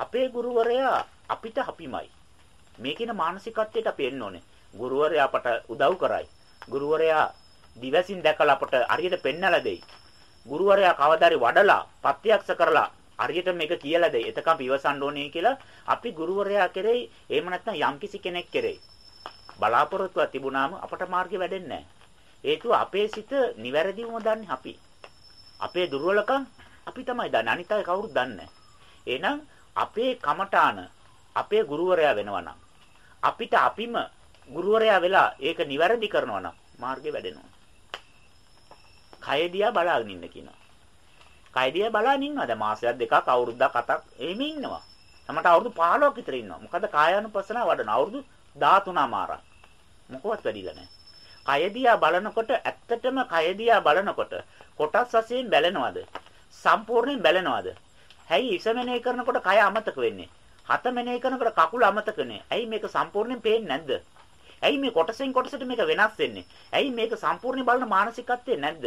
අපේ ගුරුවරයා අපිට අපිමයි. මේකින මානසිකත්වයට අපි එන්න ඕනේ. ගුරුවරයා අපට උදව් කරයි. ගුරුවරයා දිවසින් දැකලා අපට හරියට පෙන්නලා දෙයි. ගුරුවරයා කවදාරි වඩලා ප්‍රත්‍යක්ෂ කරලා හරියට මේක කියලා දෙයි. එතකම් පිවසන්න ඕනේ කියලා අපි ගුරුවරයා කෙරෙහි එහෙම නැත්නම් යම්කිසි කෙනෙක් කෙරෙහි බලාපොරොත්තුවක් තිබුණාම අපට මාර්ගය වැඩෙන්නේ හේතුව අපේ සිත නිවැරදිවම දන්නේ අපි. අපේ දුර්වලකම් අපි තමයි දන්නේ. අනිත් අය කවුරුත් දන්නේ එහෙනම් අපේ කමඨාන අපේ ගුරුවරයා වෙනවා නම් අපිට අපිම ගුරුවරයා වෙලා ඒක නිවැරදි කරනවා නම් මාර්ගය වැඩෙනවා. කය දිහා බලාගෙන ඉන්න කියනවා. කය දිහා බලාගෙන ඉන්නවා. දැන් මාසයක් දෙකක් අවුරුද්දක් අතක් එහෙම ඉන්නවා. තමට අවුරුදු 15ක් විතර ඉන්නවා. මොකද කායानुපසනාව වඩන අවුරුදු 13 මාරක්. මොකවත් වැඩිලා නැහැ. කය දිහා බලනකොට ඇත්තටම කය දිහා බලනකොට කොටස් වශයෙන් බැලෙනවද? සම්පූර්ණයෙන් බැලෙනවද? හැයි ඉසමනේ කරනකොට කය අමතක වෙන්නේ. හත මෙනේ කරනකොට කකුල අමතකනේ. ඇයි මේක සම්පූර්ණයෙන් පේන්නේ නැද්ද? ඇයි මේ කොටසෙන් කොටසට මේක වෙනස් වෙන්නේ? ඇයි මේක සම්පූර්ණයෙන් බලන මානසිකත්වයේ නැද්ද?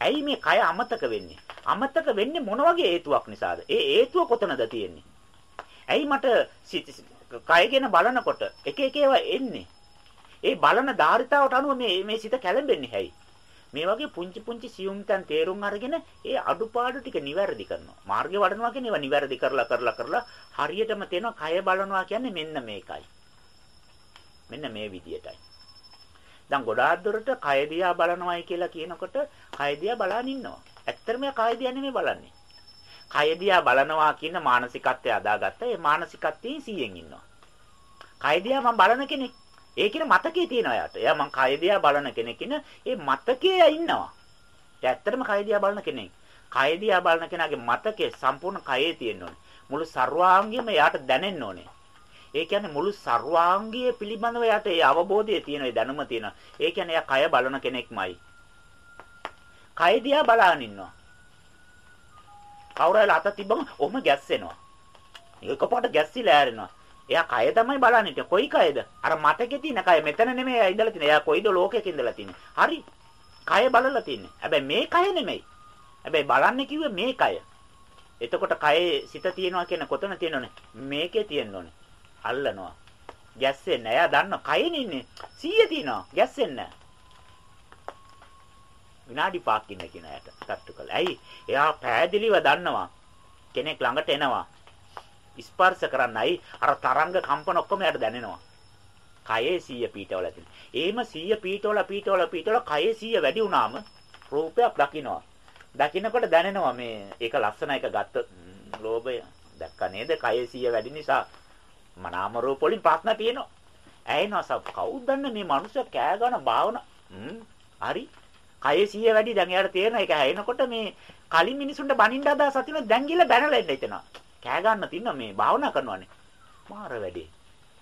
ඇයි මේ කය අමතක වෙන්නේ? අමතක වෙන්නේ මොන වගේ හේතුවක් නිසාද? ඒ හේතුව කොතනද තියෙන්නේ? ඇයි මට කය ගැන බලනකොට එක එක ඒවා එන්නේ? ඒ බලන ධාරිතාවට අනුව මේ මේ සිත කැළඹෙන්නේ හැයි. මේ වගේ පුංචි පුංචි සියුම් තැන් තේරුම් අරගෙන ඒ අඩුපාඩු ටික නිවැරදි කරනවා. මාර්ගය වඩනවා කියන්නේ ඒවා නිවැරදි කරලා කරලා කරලා හරියටම තේනවා කය බලනවා කියන්නේ මෙන්න මේකයි. මෙන්න මේ විදියටයි. දැන් ගොඩාක් දුරට කය දිහා බලනවායි කියලා කියනකොට කය දිහා බලන් ඉන්නවා. ඇත්තටම කය දිහා නෙමෙයි බලන්නේ. කය දිහා බලනවා කියන මානසිකත්වය අදාගත්ත ඒ මානසිකත්වයෙන් 100න් ඉන්නවා. කය දිහා මම බලන කෙනෙක්. ඒ කියන මතකයේ තියෙනවා යාට. එයා මං කය දිහා බලන කෙනෙක් ඉන්න ඒ මතකයේ ඉන්නවා. ඒ ඇත්තටම කය දිහා බලන කෙනෙක්. කය දිහා බලන කෙනාගේ මතකයේ සම්පූර්ණ කයේ තියෙන්න ඕනේ. මුළු සර්වාංගියම යාට දැනෙන්න ඕනේ. ඒ කියන්නේ මුළු සර්වාංගිය පිළිබඳව යාට ඒ අවබෝධය තියෙන ඒ දැනුම තියෙන. ඒ කියන්නේ එයා කය බලන කෙනෙක්මයි. කය දිහා බලාගෙන ඉන්නවා. කවුරුහරි අත තිබ්බම ඔහම ගැස්සෙනවා. ඒකපාරට ගැස්සිලා ඇරෙනවා. එයා කය තමයි බලන්නේ. කොයි කයද? අර මතකේ තියෙන කය මෙතන නෙමෙයි එයා ඉඳලා තියෙන්නේ. එයා කොයිද ලෝකෙක ඉඳලා තියෙන්නේ. හරි. කය බලලා තියෙන්නේ. හැබැයි මේ කය නෙමෙයි. හැබැයි බලන්නේ කිව්වේ මේ කය. එතකොට කයේ සිත තියෙනවා කියන කොතන තියෙනවනේ? මේකේ තියෙන්න ඕනේ. අල්ලනවා. ගැස්සෙන්නේ. එයා දන්නවා කයනේ ඉන්නේ. 100 තියෙනවා. ගැස්සෙන්නේ විනාඩි 5ක් ඉන්න කියන අයට තට්ටු කළා. ඇයි? එයා පෑදිලිව දන්නවා. කෙනෙක් ළඟට එනවා. ස්පර්ශ කරන්නයි අර තරංග කම්පන ඔක්කොම යට දැනෙනවා. කයේ 100 පීඨවල තියෙන. එහෙම 100 පීඨවල පීඨවල පීඨවල කයේ 100 වැඩි වුණාම රූපයක් දකින්නවා. දකින්නකොට දැනෙනවා මේ ඒක ලස්සන එක ගත්ත ලෝභය දැක්ක නේද? කයේ 100 වැඩි නිසා මනාම රූප වලින් ප්‍රශ්න තියෙනවා. ඇයිනවා සබ් කවුද දන්නේ මේ මනුස්සය කෑ ගන්න භාවනා හරි කයේ 100 වැඩි දැන් එයාට තේරෙන එක හැයෙනකොට මේ කලින් මිනිසුන්ට බනින්න අදහස් ඇතිවෙන දැන් ගිහලා බැනලා එන්න හිතෙනවා. කෑ ගන්න තින්න මේ භාවනා කරනවානේ. මාර වැඩේ.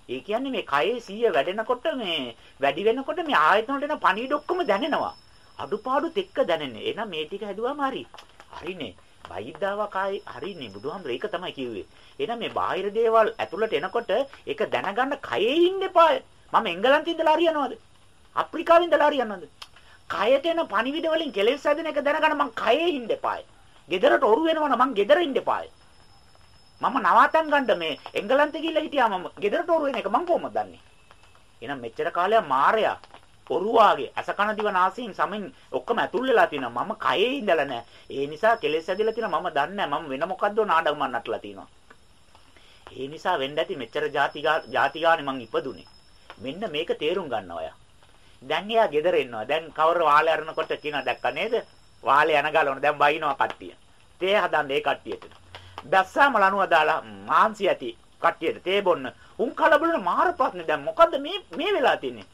ඒ කියන්නේ මේ කයේ 100 වැඩෙනකොට මේ වැඩි වෙනකොට මේ ආයතන වලට එන පණිවිඩ ඔක්කොම දැනෙනවා. අඩුපාඩුත් එක්ක දැනෙන්නේ. එහෙනම් මේ ටික හැදුවාම හරි. හරිනේ. වෛද්‍යාවකයි හරිනේ බුදුහාමර ඒක තමයි කිව්වේ. එහෙනම් මේ බාහිර දේවල් ඇතුළට එනකොට ඒක දැනගන්න කයේ ඉන්න එපාය. මම එංගලන්තේ ඉඳලා හරියනවද? අප්‍රිකාවේ ඉඳලා හරියනවද? කයට එන පණිවිඩ වලින් කෙලෙස් හැදෙන එක දැනගන්න මං කයේ ඉන්න එපාය. ගෙදරට ඔරු වෙනවනම් මං ගෙදර ඉන්න එපාය. මම නවාතන් ගන්න මේ එංගලන්තේ ගිහිල්ලා හිටියා මම ගෙදරට ඔරු වෙන එක මං කොහොමද දන්නේ? එහෙනම් මෙච්චර කාලයක් මාරයා ඔරුවාගේ අසකන දිව නාසයෙන් සමෙන් ඔක්කොම ඇතුල් වෙලා තියෙනවා. මම කයේ ඉඳලා නැහැ. ඒ නිසා කෙලෙස් ඇදලා තියෙනවා. මම දන්නේ නැහැ. මම වෙන මොකද්ද නාඩගමක් නටලා තියෙනවා. ඒ නිසා වෙන්න ඇති මෙච්චර ಜಾති ಜಾති ගානේ මං ඉපදුනේ. මෙන්න මේක තේරුම් ගන්න ඔයා. දැන් එයා ගෙදර එනවා. දැන් කවර වාලේ අරනකොට කියනවා දැක්කා නේද? වාලේ යන ගලවන දැන් බයිනවා කට්ටිය. තේ හදන්න ඒ කට්ටියට. දැස්සාම ලනුව දාලා මාන්සි ඇති කට්ටියට තේ බොන්න. උන් කලබලන මාර ප්‍රශ්නේ දැන් මොකද්ද මේ මේ වෙලා තින්නේ?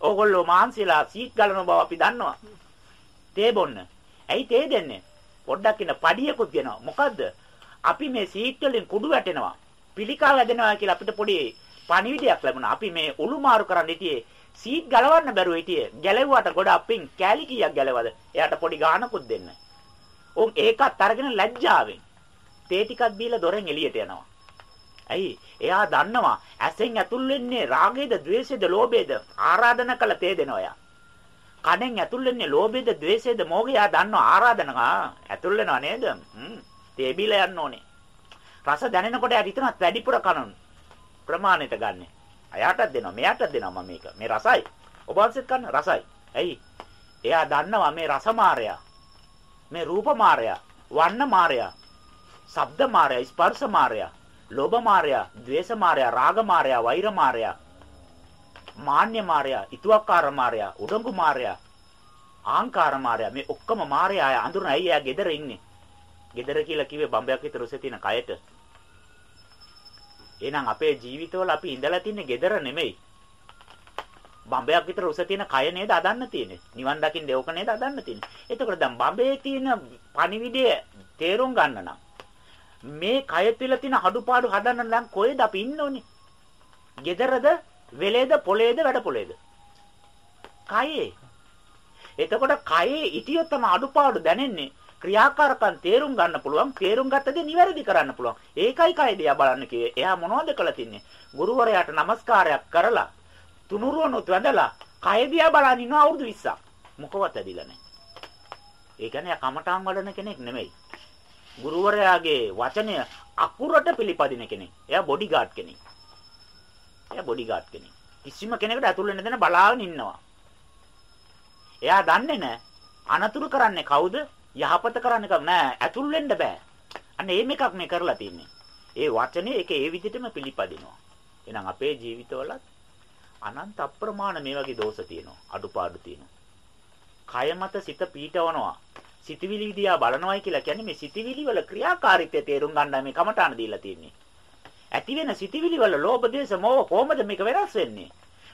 ඕගොල්ලෝ මාන්සිලා සීට් ගලන බව අපි දන්නවා. තේ බොන්න. ඇයි තේ දෙන්නේ? පොඩ්ඩක් ඉන්න පඩියකුත් දෙනවා. මොකද්ද? අපි මේ සීට් වලින් කුඩු වැටෙනවා. පිළිකා වැදෙනවා කියලා අපිට පොඩි පණිවිඩයක් ලැබුණා. අපි මේ උළු මාරු කරන්න හිටියේ සීට් ගලවන්න බැරුව හිටියේ. ගැලෙව්වට ගොඩ අපින් කෑලි කීයක් ගැලවද? එයාට පොඩි ගානකුත් දෙන්න. උන් ඒකත් අරගෙන ලැජ්ජාවෙන් තේ ටිකක් දීලා දොරෙන් එළියට යනවා. ඇයි? එයා දන්නවා ඇසෙන් ඇතුල් වෙන්නේ රාගයේද, ద్వේෂයේද, ලෝභයේද ආරාධන කළ තේ දෙනවා එයා. කනෙන් ඇතුල් වෙන්නේ ලෝභයේද, ద్వේෂයේද, මොෝගය එයා දන්නවා ආරාධන ඇතුල් වෙනවා නේද? හ්ම්. තේ බීලා යන්න ඕනේ. රස දැනෙනකොට එයාට හිතනත් වැඩිපුර කනොන් ප්‍රමාණයට ගන්න. අයාටත් දෙනවා, මෙයාටත් දෙනවා මම මේක. මේ රසයි. ඔබ වහන්සේත් කන්න රසයි. ඇයි? එයා දන්නවා මේ රස මායя. මේ රූප මායя, වන්න මායя. ශබ්ද මායя, ස්පර්ශ මායя, ලෝභ මායя, ద్వේෂ මායя, රාග මායя, වෛර මායя, මාන්‍ය මායя, ඊතුවක්කාර මායя, උඩඟු මායя, ආංකාර මායя මේ ඔක්කොම මායя අය අඳුරන අය එයා ගෙදර ඉන්නේ. ගෙදර කියලා කිව්වේ බම්බයක් විතර උසේ තියෙන කයට. එහෙනම් අපේ ජීවිතවල අපි ඉඳලා තින්නේ ගෙදර නෙමෙයි. බම්බයක් විතර උස තියෙන කය නේද අදන්න තියෙන්නේ. නිවන් දකින්න දෙවක නේද අදන්න තියෙන්නේ. එතකොට දැන් බම්බේ තියෙන පණිවිඩය තේරුම් ගන්න නම් මේ කය තුළ තියෙන අඩුපාඩු හදන්න නම් කොහෙද අපි ඉන්න ඕනේ? gedarada, වෙලේද, පොලේද, වැඩ පොලේද? කයේ. එතකොට කයේ ඉතියොත් තම අඩුපාඩු දැනෙන්නේ. ක්‍රියාකාරකම් තේරුම් ගන්න පුළුවන් තේරුම් ගත්තදී නිවැරදි කරන්න පුළුවන් ඒකයි කය දිහා බලන්න කියේ එයා මොනවද කළ තින්නේ ගුරුවරයාට নমස්කාරයක් කරලා තුනුරුවනොත් වැඳලා කය දිහා බලන් ඉන්න අවුරුදු 20ක් මොකවත් ඇදිලා නැහැ ඒ කියන්නේ කමඨාන් වඩන කෙනෙක් නෙමෙයි ගුරුවරයාගේ වචනය අකුරට පිළිපදින කෙනෙක් එයා බොඩිගාඩ් කෙනෙක් එයා බොඩිගාඩ් කෙනෙක් කිසිම කෙනෙකුට ඇතුල් වෙන්න දෙන බලාගෙන ඉන්නවා එයා දන්නේ නැහැ අනතුරු කරන්නේ කවුද යහපත කරන්න එක නෑ ඇතුල් වෙන්න බෑ. අන්න ඒ මේකක් මේ කරලා තින්නේ. ඒ වචනේ ඒක ඒ විදිහටම පිළිපදිනවා. එහෙනම් අපේ ජීවිතවලත් අනන්ත අප්‍රමාණ මේ වගේ දෝෂ තියෙනවා. අඩුපාඩු තියෙනවා. කය මත සිත පීඩවනවා. සිතවිලි දිහා බලනවායි කියලා කියන්නේ මේ සිතවිලි වල ක්‍රියාකාරීත්වය තේරුම් ගන්නයි මේ කමඨාන දීලා තියෙන්නේ. ඇති වෙන සිතවිලි වල ලෝභ දේශ මොහ කොහොමද මේක වෙනස් වෙන්නේ?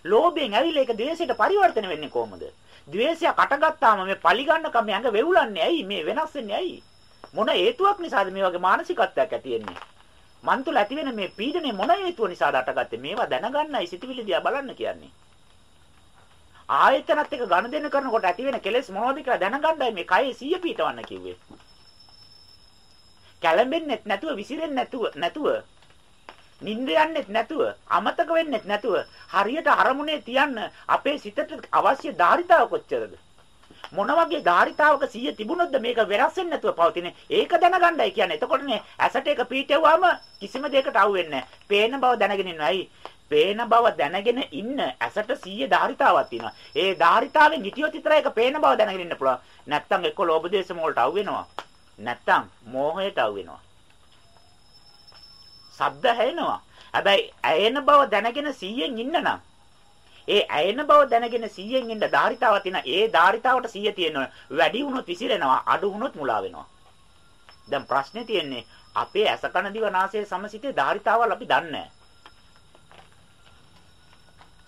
ලෝභයෙන් ඇවිල්ලා ඒක ද්වේෂයට පරිවර්තන වෙන්නේ කොහොමද? ද්වේෂය කටගත්තාම මේ පලිගන්නකම මේ ඇඟ වෙවුලන්නේ ඇයි? මේ වෙනස් වෙන්නේ ඇයි? මොන හේතුවක් නිසාද මේ වගේ මානසිකත්වයක් ඇති වෙන්නේ? මන් තුළ ඇති වෙන මේ පීඩනේ මොන හේතුව නිසාද අටගත්තේ? මේවා දැනගන්නයි සිතවිලි දිහා බලන්න කියන්නේ. ආයතනත් එක්ක ගනුදෙනු කරනකොට ඇති වෙන කෙලෙස් මොනවද කියලා දැනගන්නයි මේ කයේ සිය පීටවන්න කිව්වේ. කැළඹෙන්නෙත් නැතුව විසිරෙන්නේ නැතුව නැතුව නිින්ද යන්නෙත් නැතුව අමතක වෙන්නෙත් නැතුව හරියට අරමුණේ තියන්න අපේ සිතට අවශ්‍ය ධාරිතාව කොච්චරද? මොන වගේ ධාරිතාවක සිය තිබුණොත්ද මේක වෙනස් වෙන්නේ නැතුව පවතින්නේ? ඒක දැනගන්නයි කියන්නේ. එතකොටනේ ඇසට එක පීටෙව්වම කිසිම දෙයකට අහු වෙන්නේ නැහැ. පේන බව දැනගෙන ඉන්නයි පේන බව දැනගෙන ඉන්න ඇසට 100 ධාරිතාවක් තියෙනවා. ඒ ධාරිතාවෙන් හිටියොත් විතරයි ඒක පේන බව දැනගෙන ඉන්න පුළුවන්. නැත්තම් එක්ක ලෝභ දේශ මොලට අහු වෙනවා. නැත්තම් මෝහයට අහු වෙනවා. ශබ්ද ඇහෙනවා. හැබැයි ඇයෙන බව දැනගෙන 100න් ඉන්න නම් ඒ ඇයෙන බව දැනගෙන 100න් ඉන්න ධාරිතාවක් තියෙන ඒ ධාරිතාවට 100 තියෙනවා. වැඩි වුණොත් විසිරෙනවා, අඩු වුණොත් මුලා වෙනවා. දැන් ප්‍රශ්නේ තියෙන්නේ අපේ ඇස කන දිව නාසය සමසිතේ ධාරිතාවල් අපි දන්නේ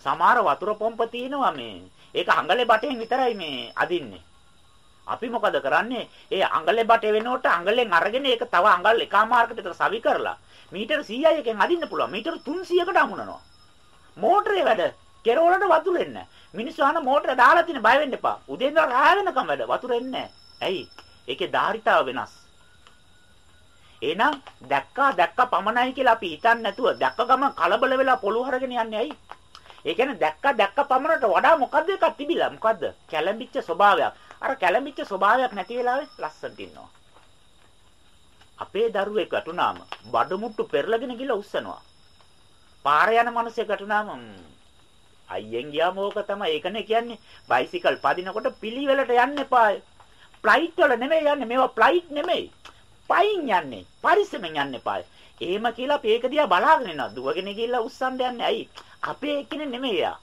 සමහර වතුර පොම්ප තියෙනවා මේ. ඒක අඟලේ බටෙන් විතරයි මේ අදින්නේ. අපි මොකද කරන්නේ? ඒ අඟලේ බටේ වෙනකොට අඟලෙන් අරගෙන ඒක තව අඟල් එකමාරකට විතර සවි කරලා මීටර 100යි එකෙන් අදින්න පුළුවන්. මීටර 300කට අමුණනවා. මෝටරේ වැඩ කෙරවලට වතුර එන්නේ මිනිස්සු අහන මෝටර දාලා තින බය වෙන්න එපා. උදේ ඉඳලා රාය වෙනකම් වැඩ වතුර එන්නේ ඇයි? ඒකේ ධාරිතාව වෙනස්. එහෙනම් දැක්කා දැක්කා පමණයි කියලා අපි හිතන්නේ නැතුව දැක්ක ගමන් කලබල වෙලා පොළු හරගෙන යන්නේ ඇයි? ඒ කියන්නේ දැක්කා දැක්ක පමණට වඩා මොකද්ද එකක් තිබිලා මොකද්ද? කැළඹිච්ච ස්වභාවයක්. අර කැළඹිච්ච ස්වභාවයක් නැති වෙලාවේ ලස්සනට ඉන්නවා. අපේ දරුවෙක් වැටුනාම බඩමුට්ටු පෙරලගෙන ගිහලා උස්සනවා. පාර යන මිනිහෙක් වැටුනාම අයියෙන් ගියාම ඕක තමයි. ඒකනේ කියන්නේ බයිසිකල් පදිනකොට පිළිවෙලට යන්න එපා. ෆ්ලයිට් වල නෙමෙයි යන්නේ. මේවා ෆ්ලයිට් නෙමෙයි. පයින් යන්නේ. පරිස්සමෙන් යන්න එපා. එහෙම කියලා අපි ඒක දිහා බලාගෙන ඉනවා. දුවගෙන ගිහිල්ලා උස්සන්න යන්නේ. ඇයි? අපේ එක්කනේ නෙමෙයි යා.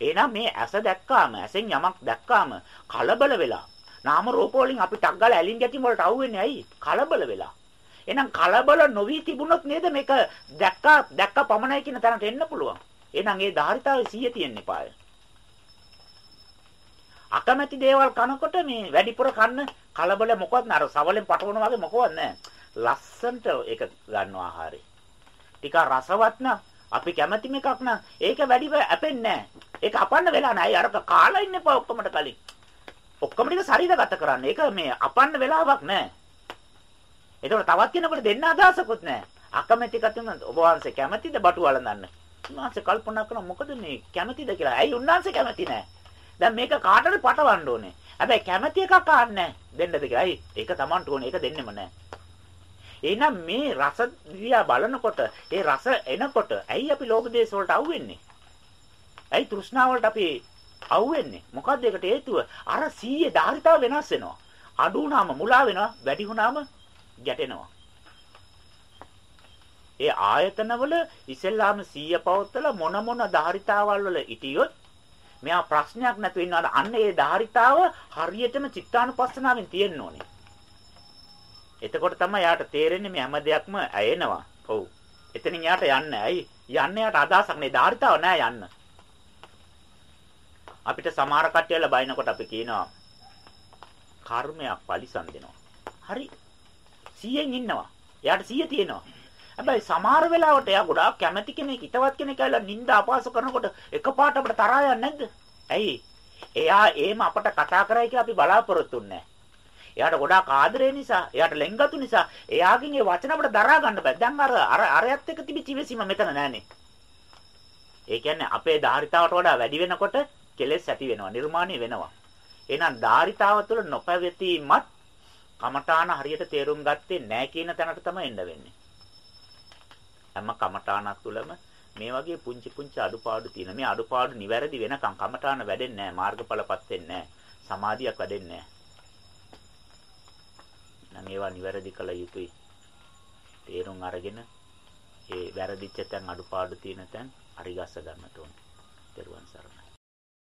එහෙනම් මේ ඇස දැක්කාම ඇසෙන් යමක් දැක්කාම කලබල වෙලා නාම රූප වලින් අපි ටක් ගාලා ඇලින් ගැටි වලට අවු වෙන්නේ ඇයි? කලබල වෙලා. එහෙනම් කලබල නොවි තිබුණොත් නේද මේක දැක්කා දැක්කා පමණයි කියන තැනට එන්න පුළුවන්. එහෙනම් ඒ ධාරිතාවේ 100 තියෙන්න එපාය. අකමැති දේවල් කනකොට මේ වැඩිපුර කන්න කලබල මොකවත් නෑ. අර සවලෙන් පටවන වගේ මොකවත් නෑ. ලස්සන්ට ඒක ගන්නවා ආහාරය. ටික රසවත් නම් අපි කැමැතිම එකක් නම් ඒක වැඩි අපෙන්නේ නෑ. ඒක අපන්න වෙලා නෑ. අර කාලා ඉන්න එපා ඔක්කොමඩ කලින්. ඔක්කොම ටික ශරීරගත කරන්න. ඒක මේ අපන්න වෙලාවක් නෑ. ඒතකොට තවත් කෙනෙකුට දෙන්න අදහසකුත් නෑ. අකමැති කතුන ඔබ වහන්සේ කැමැතිද බටු වළඳන්න? උන්වහන්සේ කල්පනා කරනවා මොකද මේ කැමැතිද කියලා. ඇයි උන්වහන්සේ කැමැති නෑ? දැන් මේක කාටද පටවන්න ඕනේ. හැබැයි කැමැති එකක් ආන්නේ දෙන්නද කියලා. ඇයි? ඒක Tamanට ඕනේ. ඒක දෙන්නෙම නෑ. එහෙනම් මේ රස දිහා බලනකොට ඒ රස එනකොට ඇයි අපි ලෝභ දේශ වලට අහුවෙන්නේ? ඇයි තෘෂ්ණාව වලට අපි අහුවෙන්නේ? මොකද්ද ඒකට හේතුව? අර 100 ධාරිතාව වෙනස් වෙනවා. අඩු වුණාම මුලා වෙනවා, වැඩි වුණාම ගැටෙනවා. ඒ ආයතනවල ඉස්සෙල්ලාම 100 පවත්තලා මොන මොන ධාරිතාවල් වල ඉටියොත් මෙයා ප්‍රශ්නයක් නැතුව ඉන්නවාද අන්න ඒ ධාරිතාව හරියටම චිත්තානුපස්සනාවෙන් තියෙන්න ඕනේ. එතකොට තමයි යාට තේරෙන්නේ මේ හැම දෙයක්ම ඇයෙනවා. ඔව්. එතනින් යාට යන්න. ඇයි? යන්න යාට අදහසක් නේ ධාරිතාව නෑ යන්න. අපිට සමහර කට්ටියල බයිනකොට අපි කියනවා කර්මයක් පරිසම් දෙනවා. හරි. 100න් ඉන්නවා. එයාට 100 තියෙනවා. හැබැයි සමහර වෙලාවට එයා ගොඩාක් කැමැති කෙනෙක්, හිතවත් කෙනෙක් ඇවිල්ලා නිନ୍ଦා අපහාස කරනකොට එකපාරට අපිට තරහා යන්නේ නැද්ද? ඇයි? එයා එහෙම අපට කතා කරයි කියලා අපි බලාපොරොත්තු වෙන්නේ එයාට ගොඩාක් ආදරේ නිසා, එයාට ලෙන්ගතු නිසා, එයාගෙන් ඒ වචන අපිට දරා ගන්න බෑ. දැන් අර අර අරයත් එක්ක තිබිච්ච ඉවසීම මෙතන නෑනේ. ඒ කියන්නේ අපේ ධාරිතාවට වඩා වැඩි වෙනකොට කෙලෙස් ඇති වෙනවා, නිර්මාණය වෙනවා. එහෙනම් ධාරිතාව තුළ නොපැවතීමත් කමඨාන හරියට තේරුම් ගත්තේ නැහැ කියන තැනට තමයි එන්න වෙන්නේ. හැම කමඨානක් තුළම මේ වගේ පුංචි පුංචි අඩුපාඩු තියෙන. මේ අඩුපාඩු නිවැරදි වෙනකම් කමඨාන වැඩෙන්නේ නැහැ. මාර්ගඵලපත් වෙන්නේ නැහැ. සමාධියක් වැඩෙන්නේ නැහැ. නම් ඒවා නිවැරදි කළ යුතුයි. තේරුම් අරගෙන ඒ වැරදිච්ච තැන් අඩුපාඩු තියෙන තැන් හරි ගස්ස ගන්නට ඕනේ. දරුවන් සරණයි.